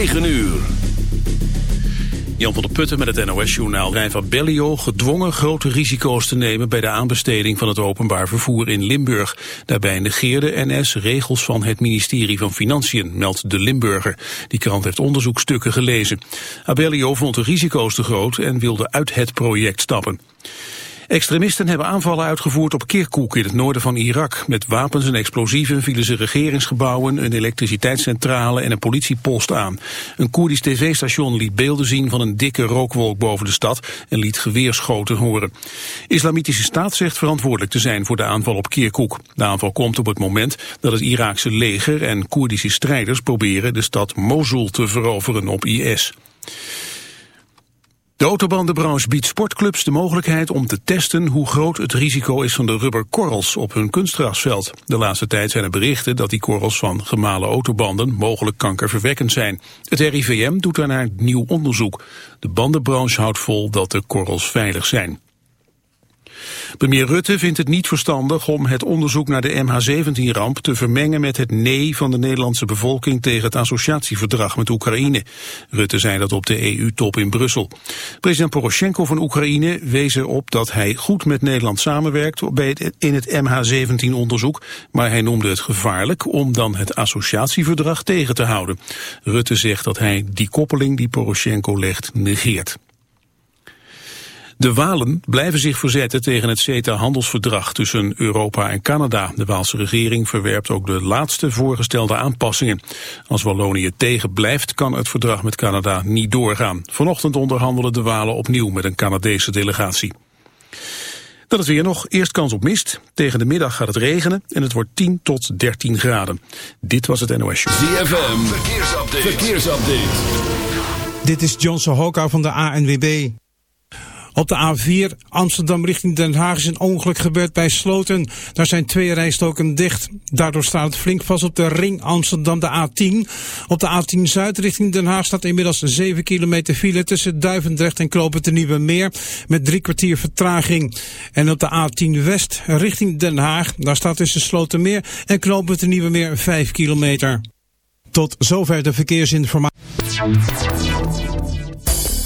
9 uur. Jan van der Putten met het NOS-journaal Rijn Bellio gedwongen grote risico's te nemen bij de aanbesteding van het openbaar vervoer in Limburg. Daarbij negeerde NS regels van het ministerie van Financiën, meldt de Limburger. Die krant heeft onderzoekstukken gelezen. Abellio vond de risico's te groot en wilde uit het project stappen. Extremisten hebben aanvallen uitgevoerd op Kirkuk in het noorden van Irak. Met wapens en explosieven vielen ze regeringsgebouwen, een elektriciteitscentrale en een politiepost aan. Een Koerdisch tv-station liet beelden zien van een dikke rookwolk boven de stad en liet geweerschoten horen. Islamitische staat zegt verantwoordelijk te zijn voor de aanval op Kirkuk. De aanval komt op het moment dat het Iraakse leger en Koerdische strijders proberen de stad Mosul te veroveren op IS. De autobandenbranche biedt sportclubs de mogelijkheid om te testen hoe groot het risico is van de rubberkorrels op hun kunstgrasveld. De laatste tijd zijn er berichten dat die korrels van gemalen autobanden mogelijk kankerverwekkend zijn. Het RIVM doet daarnaar nieuw onderzoek. De bandenbranche houdt vol dat de korrels veilig zijn. Premier Rutte vindt het niet verstandig om het onderzoek naar de MH17-ramp te vermengen met het nee van de Nederlandse bevolking tegen het associatieverdrag met Oekraïne. Rutte zei dat op de EU-top in Brussel. President Poroshenko van Oekraïne wees erop dat hij goed met Nederland samenwerkt in het MH17-onderzoek, maar hij noemde het gevaarlijk om dan het associatieverdrag tegen te houden. Rutte zegt dat hij die koppeling die Poroshenko legt negeert. De Walen blijven zich verzetten tegen het CETA-handelsverdrag tussen Europa en Canada. De Waalse regering verwerpt ook de laatste voorgestelde aanpassingen. Als Wallonië tegen blijft, kan het verdrag met Canada niet doorgaan. Vanochtend onderhandelen de Walen opnieuw met een Canadese delegatie. Dan is weer nog. Eerst kans op mist. Tegen de middag gaat het regenen en het wordt 10 tot 13 graden. Dit was het NOS Show. ZFM, verkeersupdate. verkeersupdate. Dit is Johnson Hoka van de ANWB. Op de A4 Amsterdam richting Den Haag is een ongeluk gebeurd bij Sloten. Daar zijn twee rijstoken dicht. Daardoor staat het flink vast op de ring Amsterdam de A10. Op de A10 Zuid richting Den Haag staat inmiddels 7 kilometer file tussen Duivendrecht en Klopen de Nieuwe Meer met drie kwartier vertraging. En op de A10 West richting Den Haag, daar staat tussen Slotermeer en Klopen de Nieuwe Meer 5 kilometer. Tot zover de verkeersinformatie.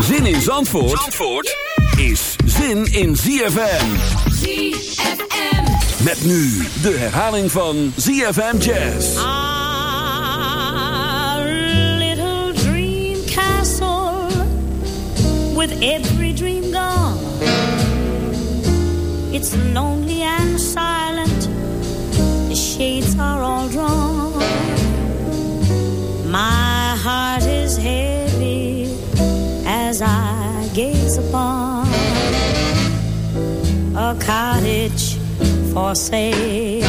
Zin in Zandvoort, Zandvoort is zin in ZFM. ZFM. Met nu de herhaling van ZFM Jazz. Our little dream castle with every dream gone. It's lonely and silent. Gaze upon a cottage for sale.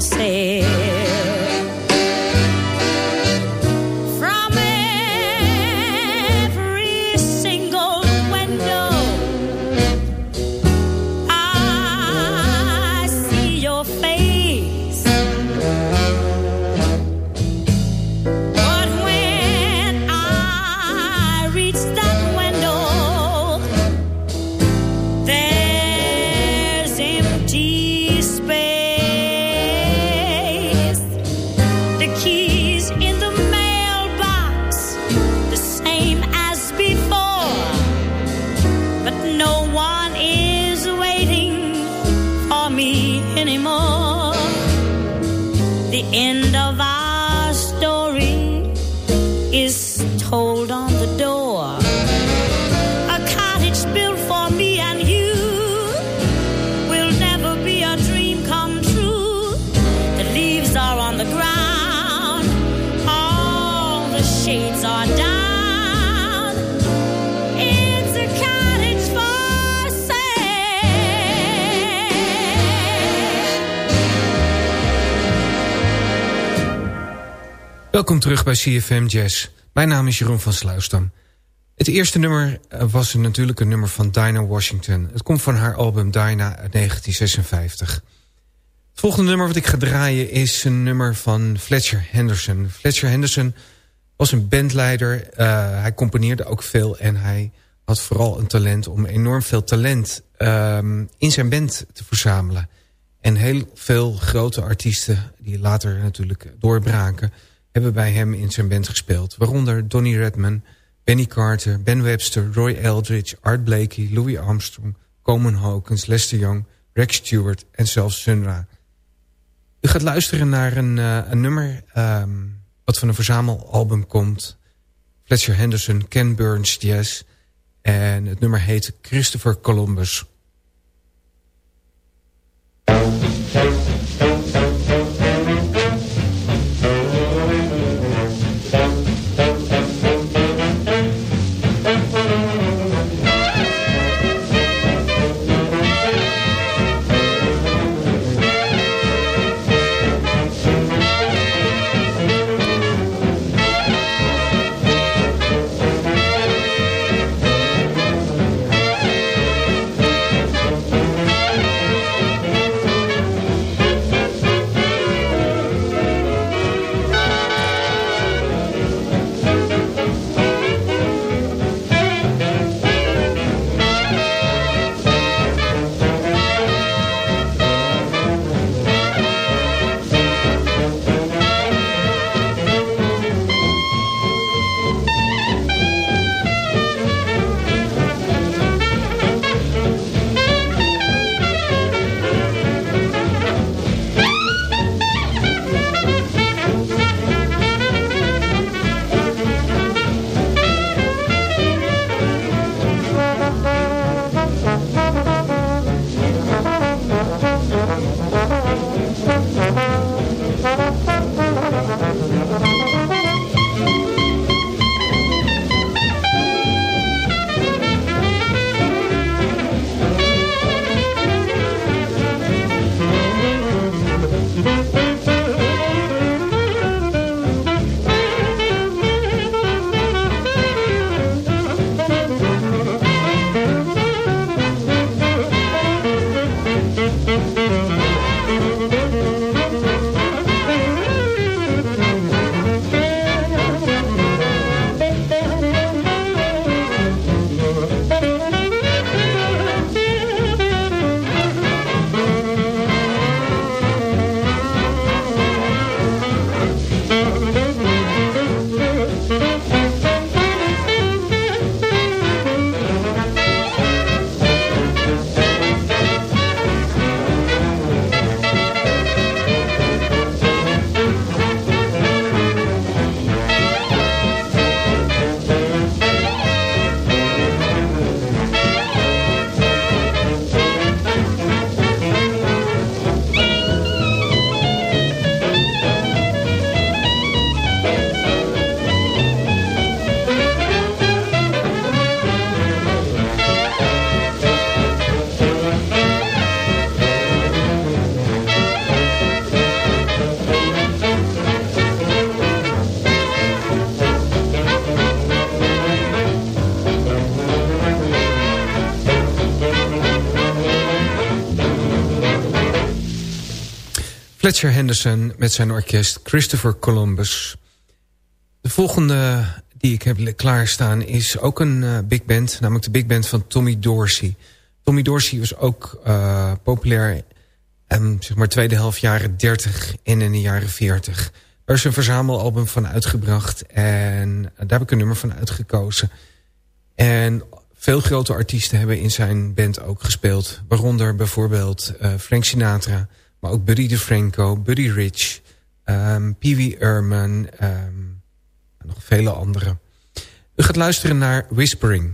você. Terug bij CFM Jazz. Mijn naam is Jeroen van Sluisdam. Het eerste nummer eh, was natuurlijk een nummer van Dinah Washington. Het komt van haar album Dinah uit 1956. Het volgende nummer wat ik ga draaien is een nummer van Fletcher Henderson. Fletcher Henderson was een bandleider. Uh, hij componeerde ook veel en hij had vooral een talent om enorm veel talent um, in zijn band te verzamelen. En heel veel grote artiesten die later natuurlijk doorbraken hebben bij hem in zijn band gespeeld. Waaronder Donny Redman, Benny Carter, Ben Webster, Roy Eldridge, Art Blakey, Louis Armstrong, Coleman Hawkins, Lester Young, Rex Stewart en zelfs Sunra. U gaat luisteren naar een, uh, een nummer um, wat van een verzamelalbum komt. Fletcher Henderson, Ken Burns Jazz. En het nummer heet Christopher Columbus. Fletcher Henderson met zijn orkest Christopher Columbus. De volgende die ik heb klaarstaan is ook een uh, big band. Namelijk de big band van Tommy Dorsey. Tommy Dorsey was ook uh, populair um, zeg maar tweede helft jaren 30 en in de jaren 40. Er is een verzamelalbum van uitgebracht en daar heb ik een nummer van uitgekozen. En veel grote artiesten hebben in zijn band ook gespeeld. Waaronder bijvoorbeeld uh, Frank Sinatra, maar ook Buddy DeFranco, Buddy Rich, um, Pee Wee Ehrman, um, nog vele anderen. U gaat luisteren naar Whispering.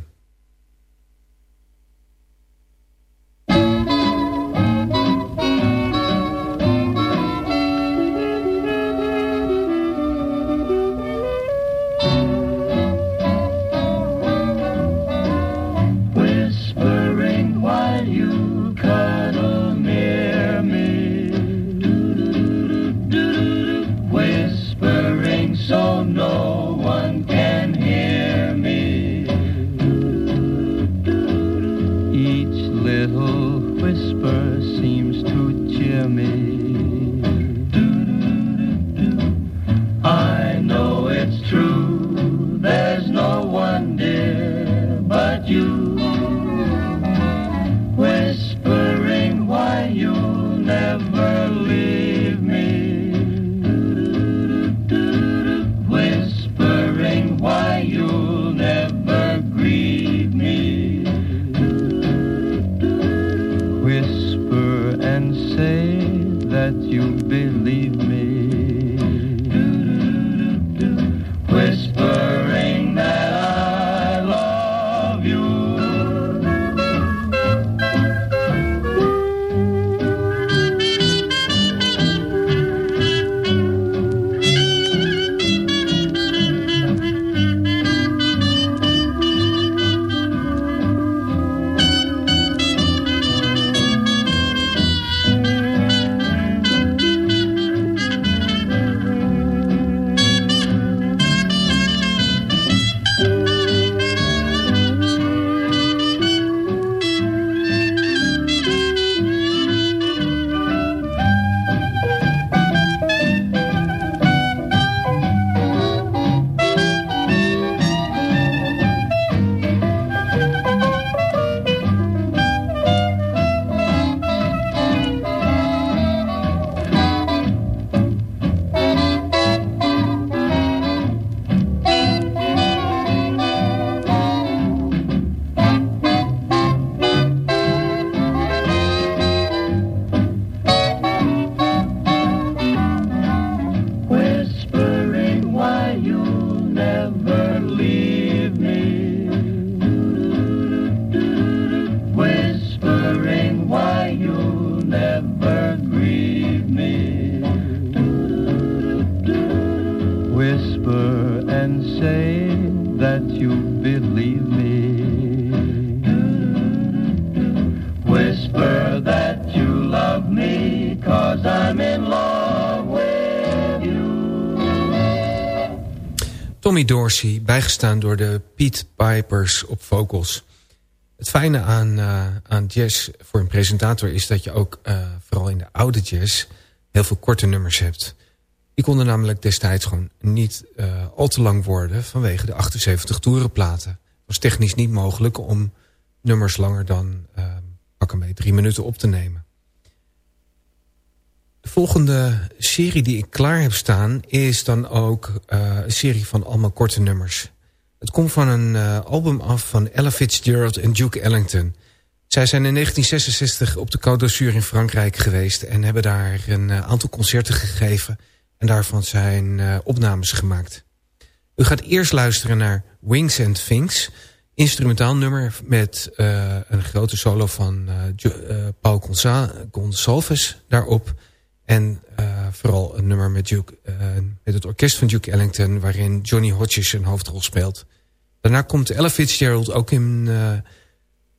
Tommy Dorsey, bijgestaan door de Pete Pipers op vocals. Het fijne aan, uh, aan jazz voor een presentator is dat je ook, uh, vooral in de oude jazz, heel veel korte nummers hebt. Die konden namelijk destijds gewoon niet uh, al te lang worden vanwege de 78 toerenplaten. Het was technisch niet mogelijk om nummers langer dan pak een beetje drie minuten op te nemen. De volgende serie die ik klaar heb staan is dan ook uh, een serie van allemaal korte nummers. Het komt van een uh, album af van Ella Fitzgerald en Duke Ellington. Zij zijn in 1966 op de Côte d'Azur in Frankrijk geweest... en hebben daar een uh, aantal concerten gegeven... en daarvan zijn opnames gemaakt. U gaat eerst luisteren naar Wings and Things... instrumentaal nummer met een grote solo van Paul Gonsalves daarop... En uh, vooral een nummer met, Duke, uh, met het orkest van Duke Ellington... waarin Johnny Hodges een hoofdrol speelt. Daarna komt Ella Fitzgerald ook in uh,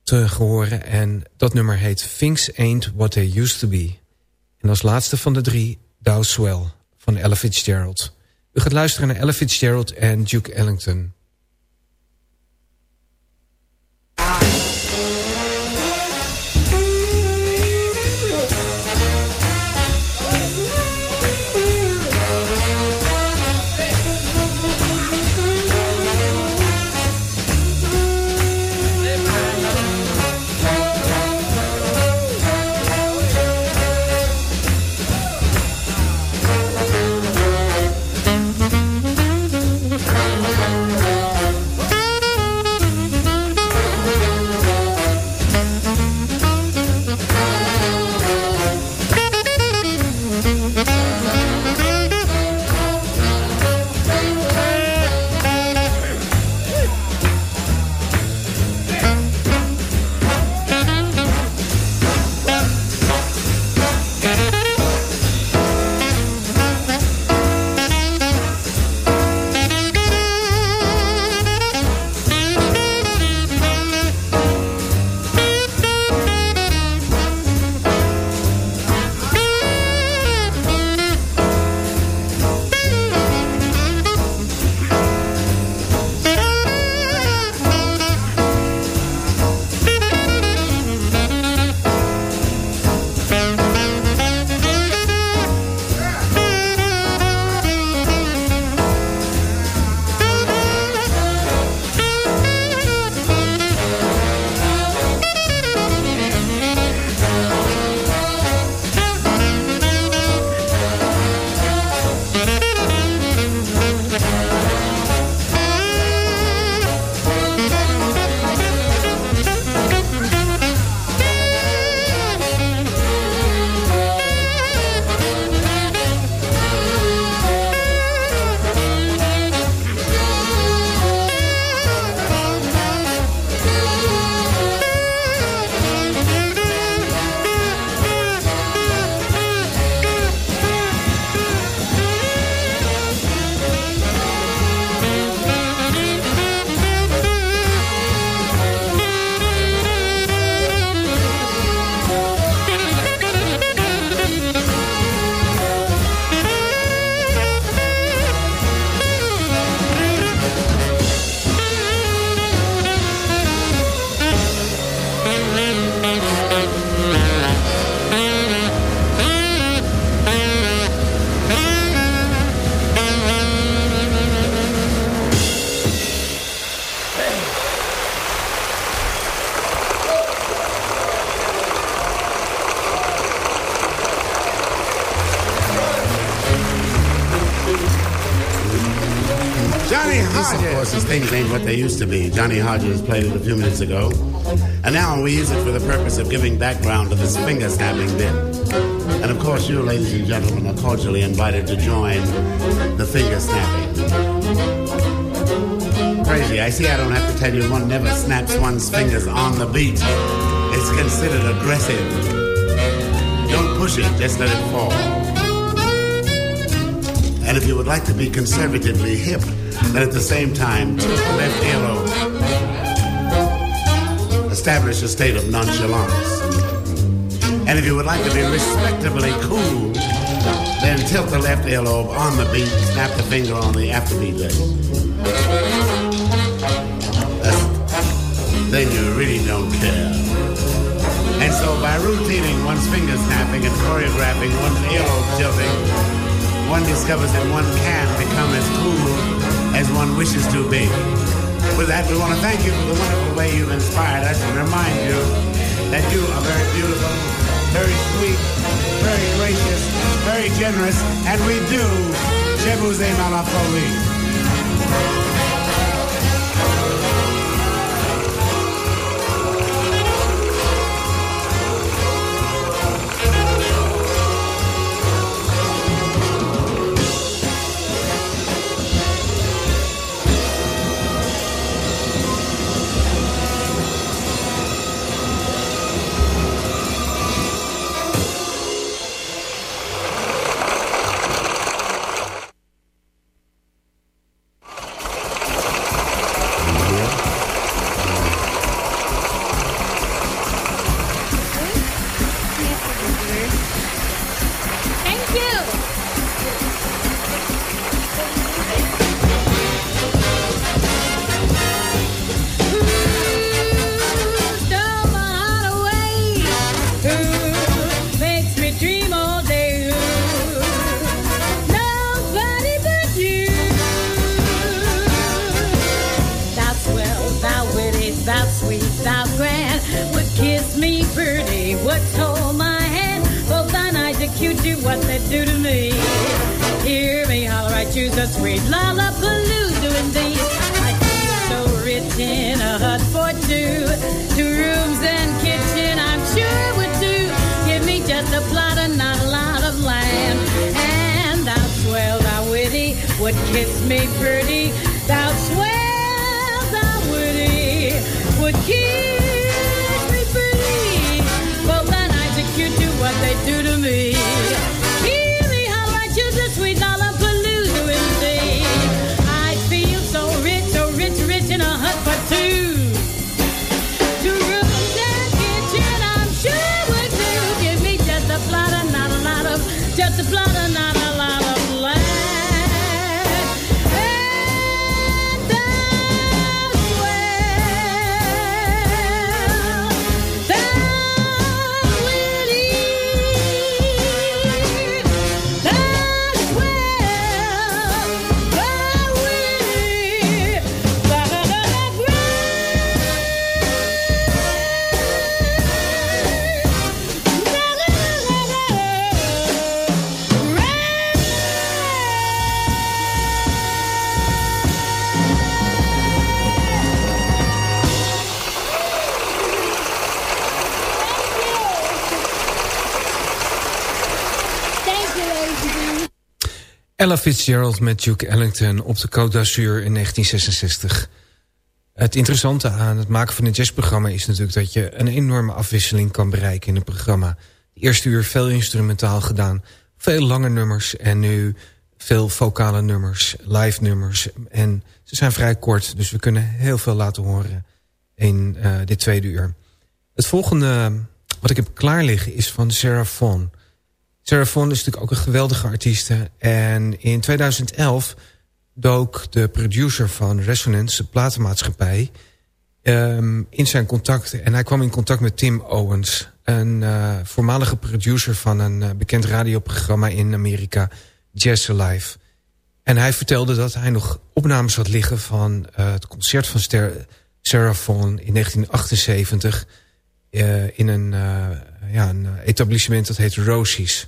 te horen. En dat nummer heet Things Ain't What They Used To Be. En als laatste van de drie Dow Swell van Ella Fitzgerald. U gaat luisteren naar Ella Fitzgerald en Duke Ellington. What they used to be. Johnny Hodges played it a few minutes ago. And now we use it for the purpose of giving background to this finger snapping bit. And of course, you, ladies and gentlemen, are cordially invited to join the finger snapping. Crazy. I see I don't have to tell you one never snaps one's fingers on the beat. It's considered aggressive. Don't push it, just let it fall. And if you would like to be conservatively hip, then at the same time, tilt the left earlobe. Establish a state of nonchalance. And if you would like to be respectably cool, then tilt the left earlobe on the beat, snap the finger on the afterbeat leg. Then you really don't care. And so by routining one's finger snapping and choreographing one's earlobe tilting, one discovers that one can become as cool as one wishes to be. With that, we want to thank you for the wonderful way you've inspired us and remind you that you are very beautiful, very sweet, very gracious, very generous, and we do. Je vous aime à la folie. Choose a sweet Lollapalooza and thee. I feel so rich in a hut for two, two rooms and kitchen. I'm sure would do. Give me just a plot and not a lot of land, and I'll swell thy witty would kiss me pretty. Ella Fitzgerald met Duke Ellington op de Côte d'Azur in 1966. Het interessante aan het maken van een jazzprogramma is natuurlijk... dat je een enorme afwisseling kan bereiken in een programma. De eerste uur veel instrumentaal gedaan, veel lange nummers... en nu veel vocale nummers, live nummers. En ze zijn vrij kort, dus we kunnen heel veel laten horen in uh, dit tweede uur. Het volgende wat ik heb klaar liggen is van Sarah Vaughan... Sarah is natuurlijk ook een geweldige artieste. En in 2011 dook de producer van Resonance, de platenmaatschappij... Um, in zijn contacten. En hij kwam in contact met Tim Owens. Een uh, voormalige producer van een uh, bekend radioprogramma in Amerika. Jazz Alive. En hij vertelde dat hij nog opnames had liggen... van uh, het concert van Ster in 1978... in een, ja, een etablissement dat heet Rosie's.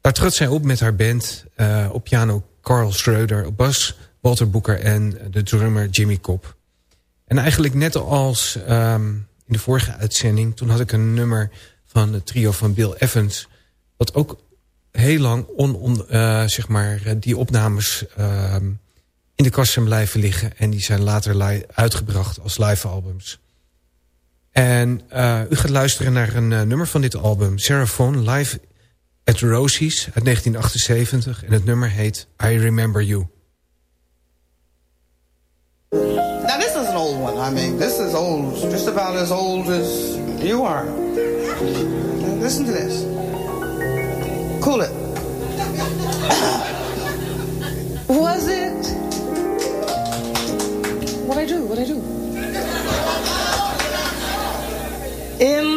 Daar trad zij op met haar band. Uh, op piano Carl Schreuder, op bas Walter Booker en de drummer Jimmy Cobb. En eigenlijk net als um, in de vorige uitzending... toen had ik een nummer van het trio van Bill Evans... wat ook heel lang on, on, uh, zeg maar, die opnames uh, in de kast zijn blijven liggen. En die zijn later uitgebracht als live albums. En u gaat luisteren naar een nummer van dit album. Seraphon, live at Rosie's uit 1978. En het nummer heet I Remember You. Now this is an old one. I mean, this is old, just about as old as you are. Now listen to this. Cool it. Was it? What I do? What I do? In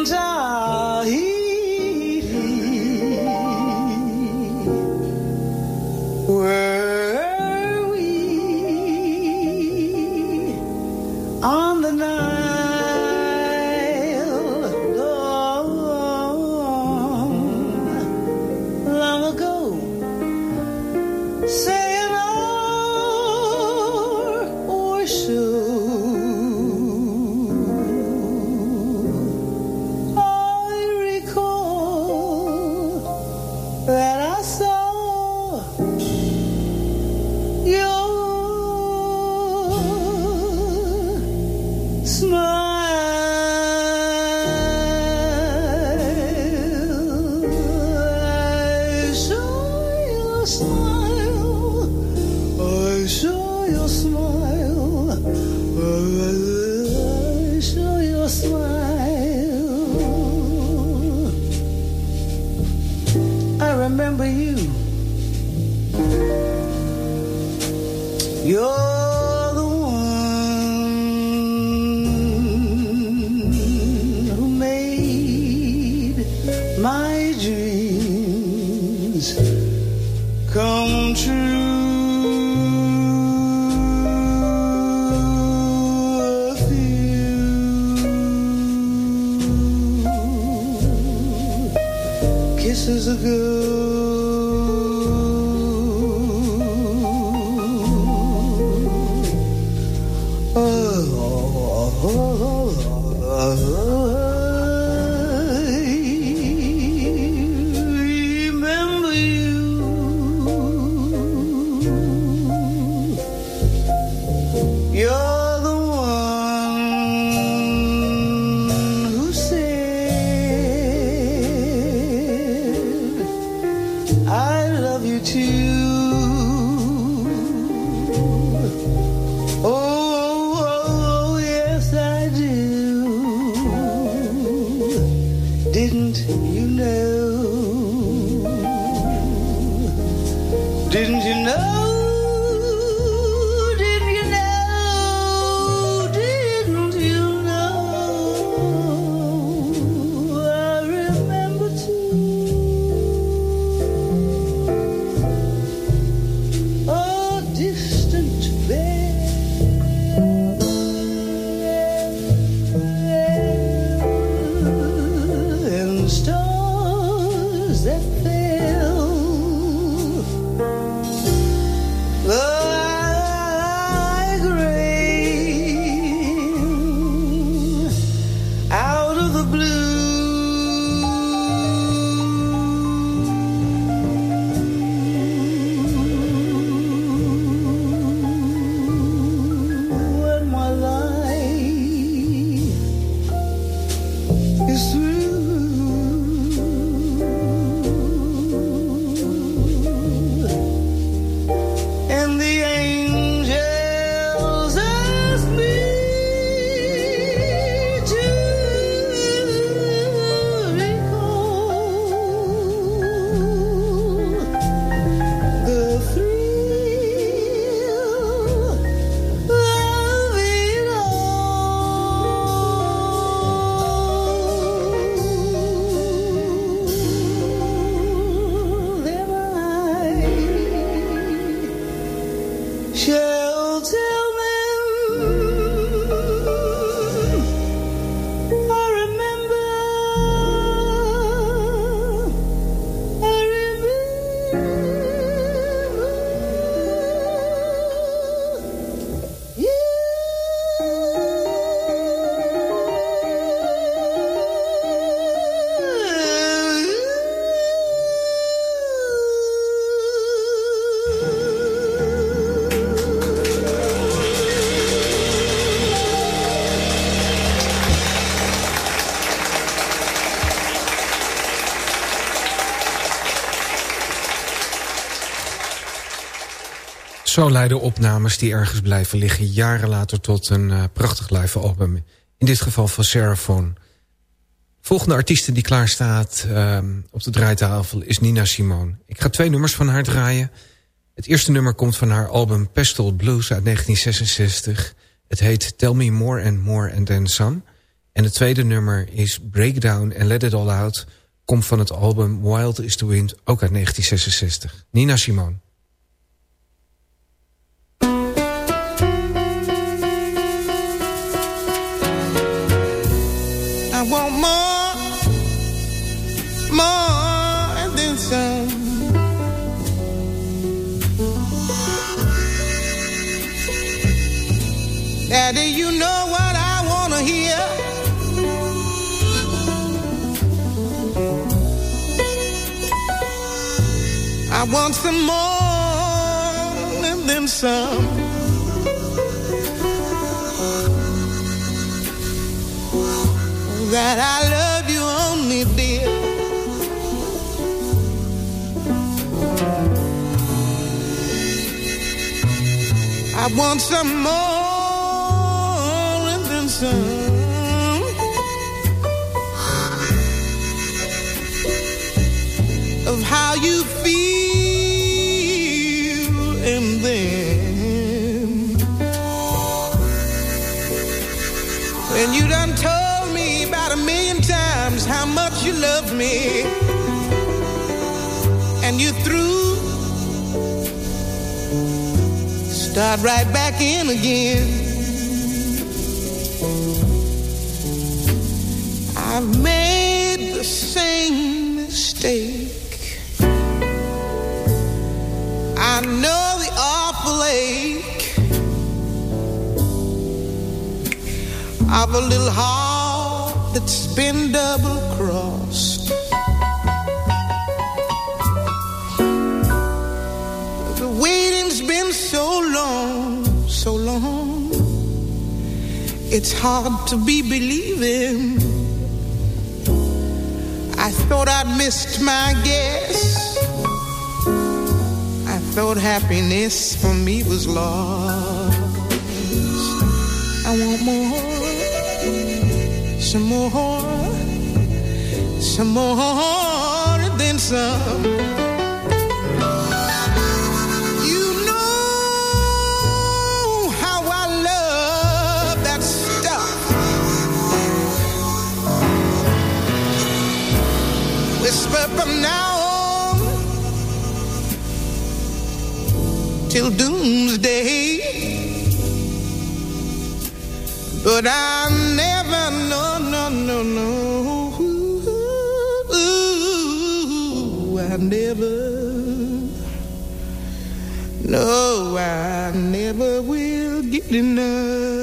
Zo leiden opnames die ergens blijven liggen... jaren later tot een uh, prachtig live album. In dit geval van Seraphone. Volgende artieste die klaar staat uh, op de draaitafel is Nina Simone. Ik ga twee nummers van haar draaien. Het eerste nummer komt van haar album Pestle Blues uit 1966. Het heet Tell Me More and More and Then Some. En het tweede nummer is Breakdown and Let It All Out... komt van het album Wild is the Wind, ook uit 1966. Nina Simone. I want some more and then some. That I love you only, dear. I want some more than some of how you feel love me. And you through start right back in again. I've made the same mistake. I know the awful ache. Of a little heart that's been double It's hard to be believing I thought I'd missed my guess. I thought happiness for me was lost. I want more, some more, some more than some. From now on till doomsday. But I never, no, no, no, no. I never, no, I never will get enough.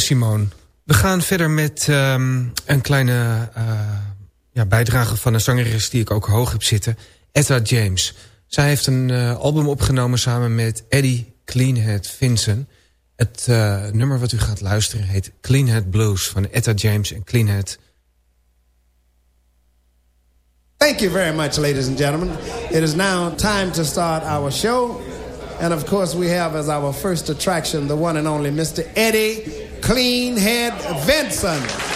Simone. We gaan verder met ehm, een kleine eh, ja, bijdrage van een zangeres die ik ook hoog heb zitten. Etta James. Zij heeft een eh, album opgenomen samen met Eddie Cleanhead Vincent. Het eh, nummer wat u gaat luisteren heet Cleanhead Blues van Etta James en Cleanhead. Thank you very much, ladies and gentlemen. It is now time to start our show. And of course, we have as our first attraction the one and only Mr. Eddie Cleanhead Vinson.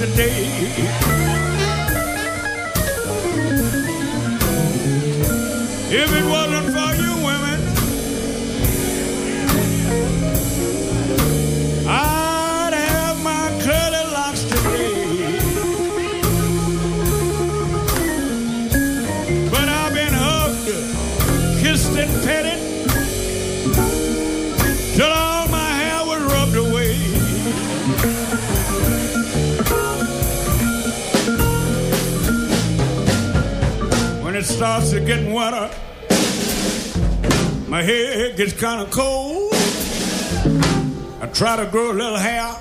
today. If it was starts to get wetter. My hair gets kind of cold. I try to grow a little hair,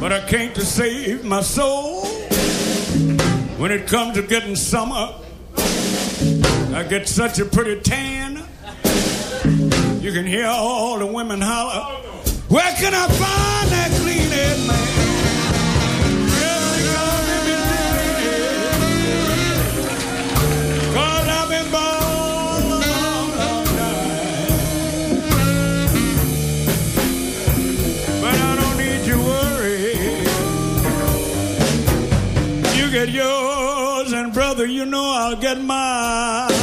but I can't to save my soul. When it comes to getting summer, I get such a pretty tan. You can hear all the women holler, Where can I find that clean man? get yours, and brother, you know I'll get mine.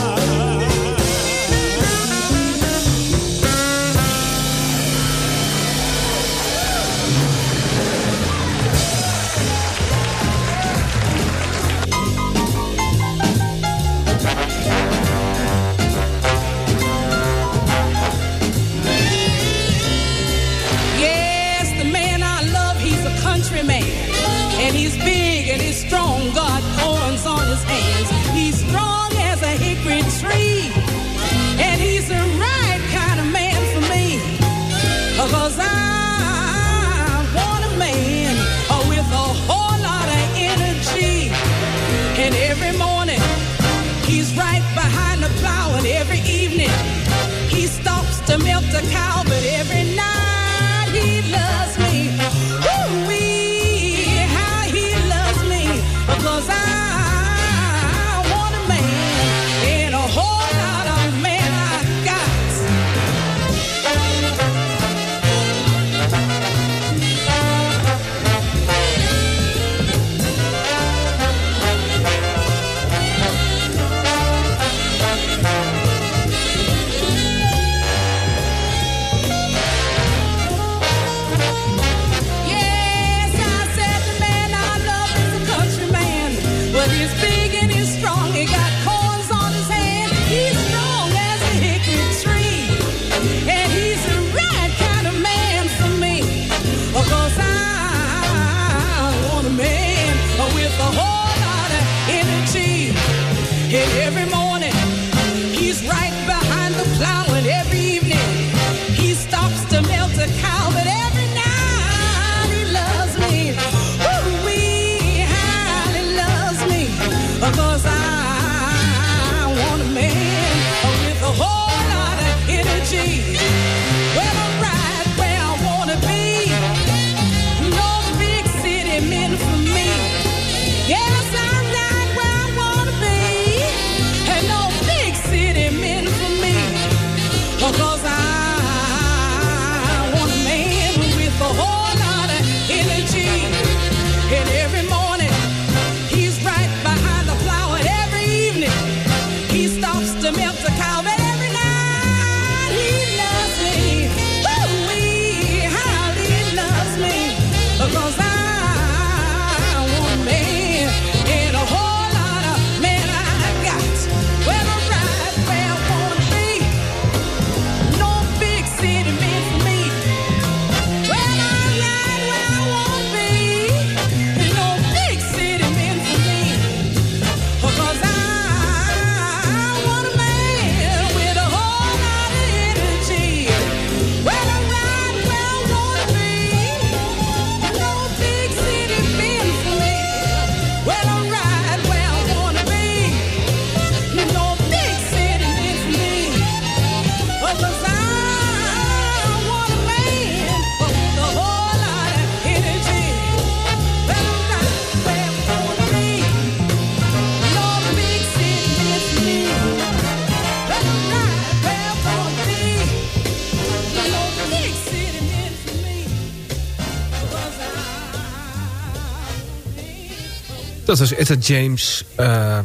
Dat was Etta James. Uh,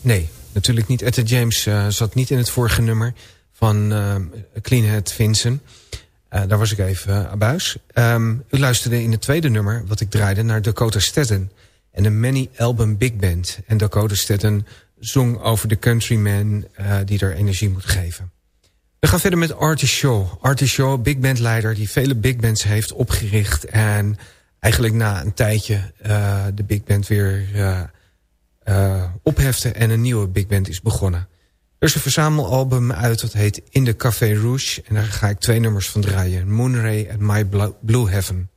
nee, natuurlijk niet. Etta James uh, zat niet in het vorige nummer van uh, Clean Head Vincent. Uh, daar was ik even abuis. Um, u luisterde in het tweede nummer, wat ik draaide, naar Dakota Staten. En de Many Album Big Band. En Dakota Staten zong over de countryman die er energie moet geven. We gaan verder met Artie Shaw. Artie Shaw, big band leider die vele big bands heeft opgericht... en eigenlijk na een tijdje uh, de big band weer uh, ophefte... en een nieuwe big band is begonnen. Er is een verzamelalbum uit dat heet In the Café Rouge... en daar ga ik twee nummers van draaien. Moonray en My Blue Heaven.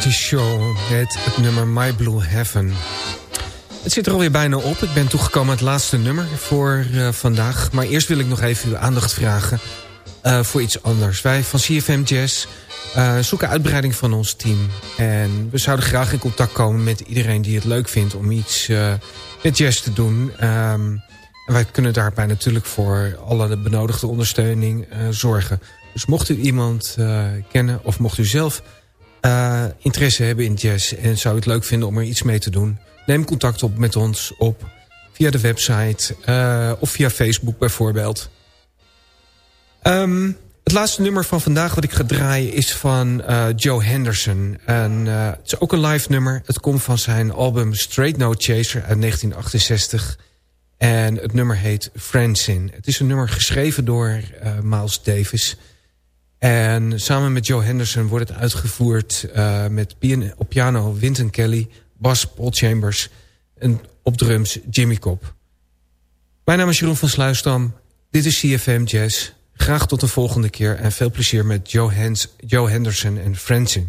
Artie's Show met het nummer My Blue Heaven. Het zit er alweer bijna op. Ik ben toegekomen aan het laatste nummer voor uh, vandaag. Maar eerst wil ik nog even uw aandacht vragen uh, voor iets anders. Wij van CFM Jazz uh, zoeken uitbreiding van ons team. En we zouden graag in contact komen met iedereen die het leuk vindt... om iets met jazz te doen. Um, en wij kunnen daarbij natuurlijk voor alle de benodigde ondersteuning zorgen. Dus mocht u iemand kennen of mocht u zelf uh, interesse hebben in jazz... en zou het leuk vinden om er iets mee te doen... neem contact op met ons op via de website uh, of via Facebook bijvoorbeeld. Um, het laatste nummer van vandaag wat ik ga draaien is van uh, Joe Henderson. En, het is ook een live nummer. Het komt van zijn album Straight No Chaser uit 1968. En het nummer heet Francine. Het is een nummer geschreven door Miles Davis... En samen met Joe Henderson wordt het uitgevoerd uh, met piano, op piano Wynton Kelly, bas Paul Chambers en op drums Jimmy Cobb. Mijn naam is Jeroen van Sluisdam. Dit is CFM Jazz. Graag tot de volgende keer en veel plezier met Joe, Hans, Joe Henderson en Francine.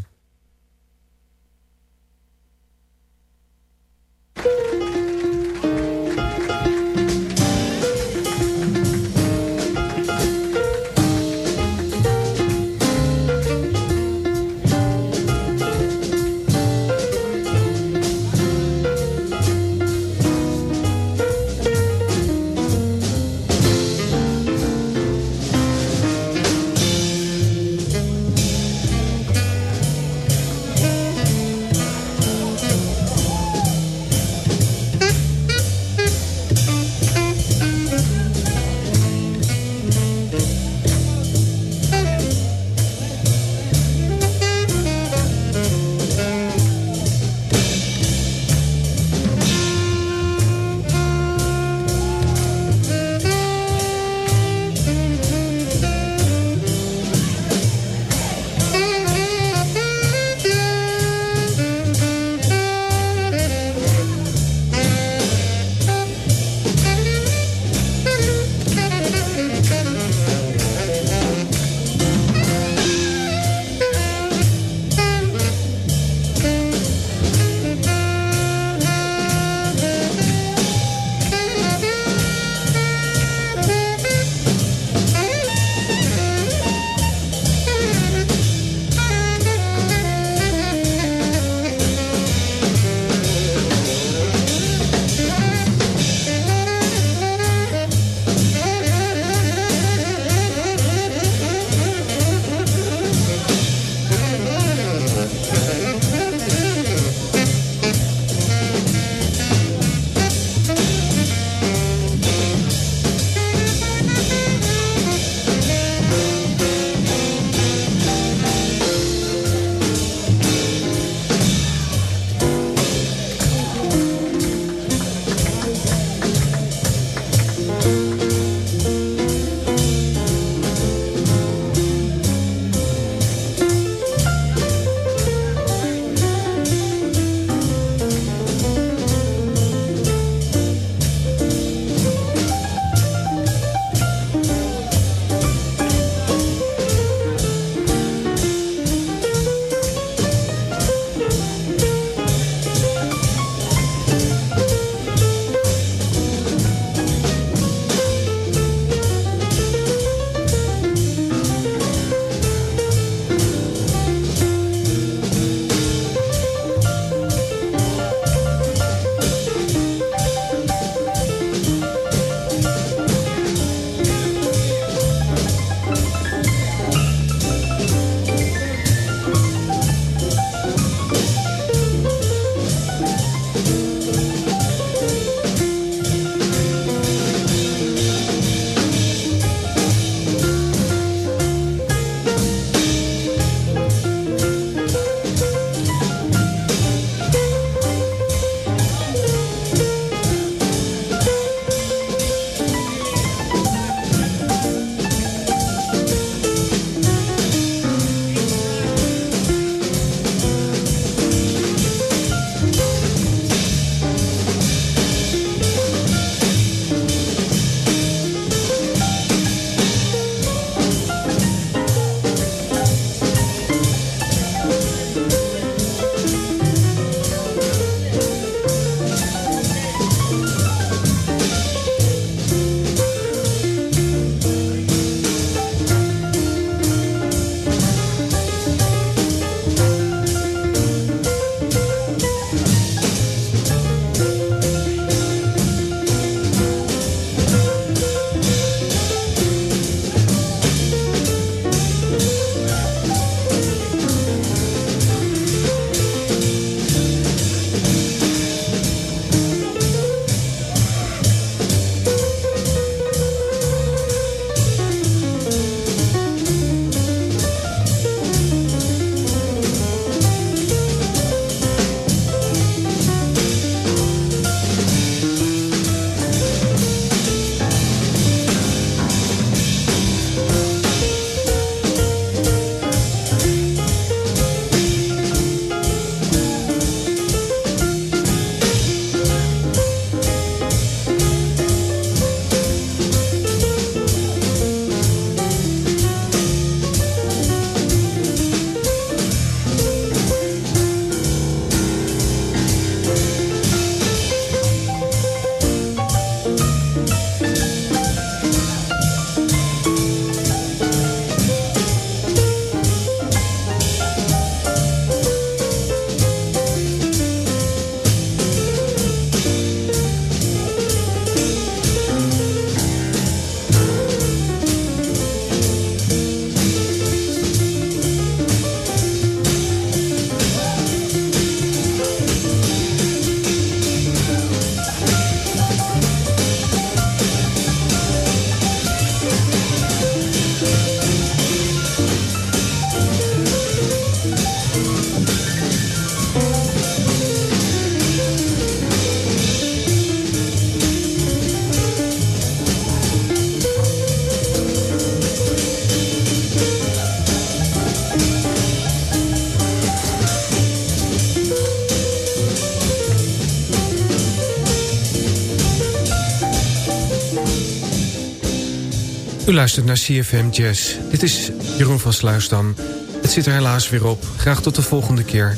U luistert naar CFM Jazz. Dit is Jeroen van Sluisdam. Het zit er helaas weer op. Graag tot de volgende keer.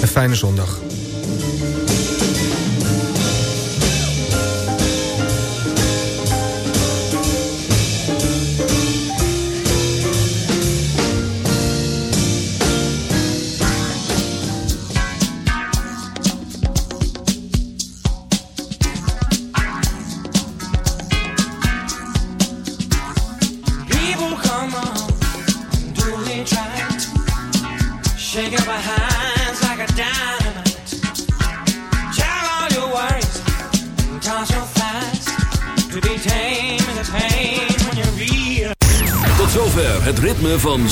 Een fijne zondag.